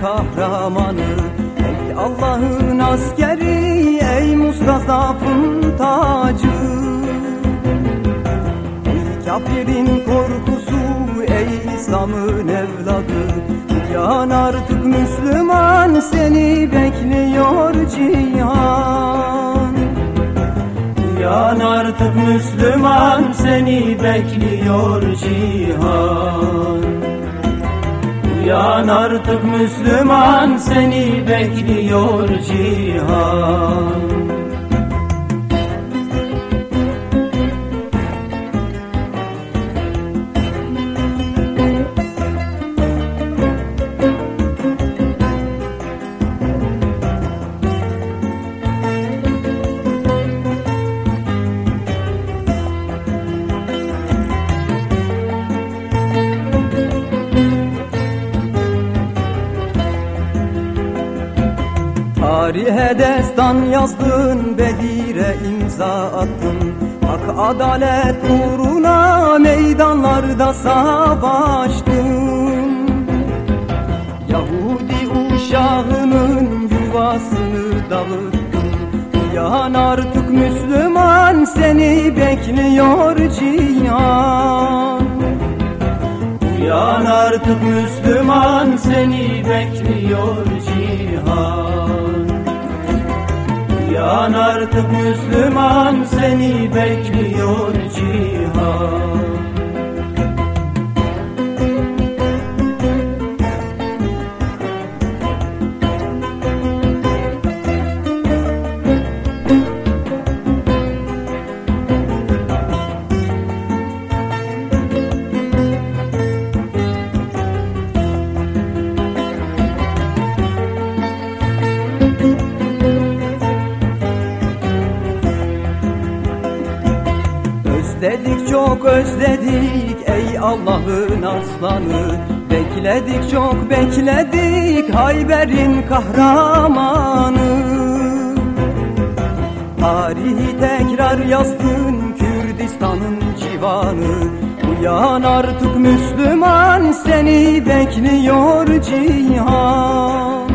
kahramanı. Ey Allah'ın askeri ey Mustafa'nın tacı. Ey kafirin korkusu ey İslam'ın evladı. Yan artık Müslüman seni bekliyor cihan. Yan artık Müslüman seni bekliyor cihan Yan artık Müslüman seni bekliyor cihan Tarihe destan yazdın, Bedir'e imza attın. Hak adalet uğruna meydanlarda savaştın. Yahudi uşağının yuvasını dağıttın. Uyan artık Müslüman seni bekliyor cihan. Uyan artık Müslüman seni bekliyor Uyan artık Müslüman seni bekliyor cihan Özledik çok özledik. Ey Allah'ın aslanı. Bekledik çok bekledik. Hayber'in kahramanı. Tarihi tekrar yazdın Kürdistan'ın civanı. Uyan artık Müslüman seni bekliyor cihan.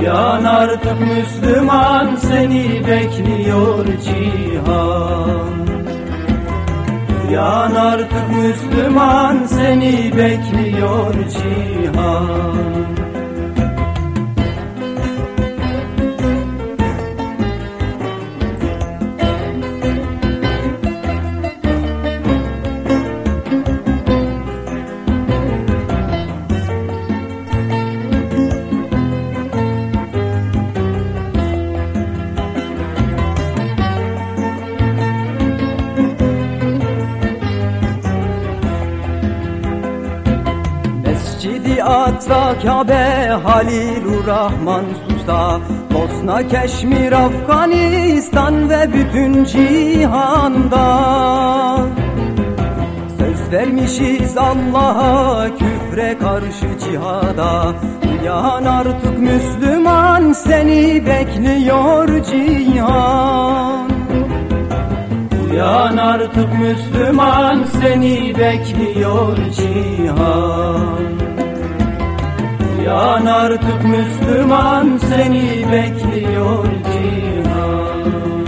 Uyan artık Müslüman seni bekliyor cihan Uyan artık Müslüman seni bekliyor cihan Mescidi Aksa Kabe Halilur Rahman Susta. Bosna Keşmir Afganistan ve bütün cihanda. Söz vermişiz Allah'a küfre karşı cihada. Uyan artık Müslüman seni bekliyor cihan. Uyan artık Müslüman seni bekliyor cihan Uyan artık Müslüman seni bekliyor cihan.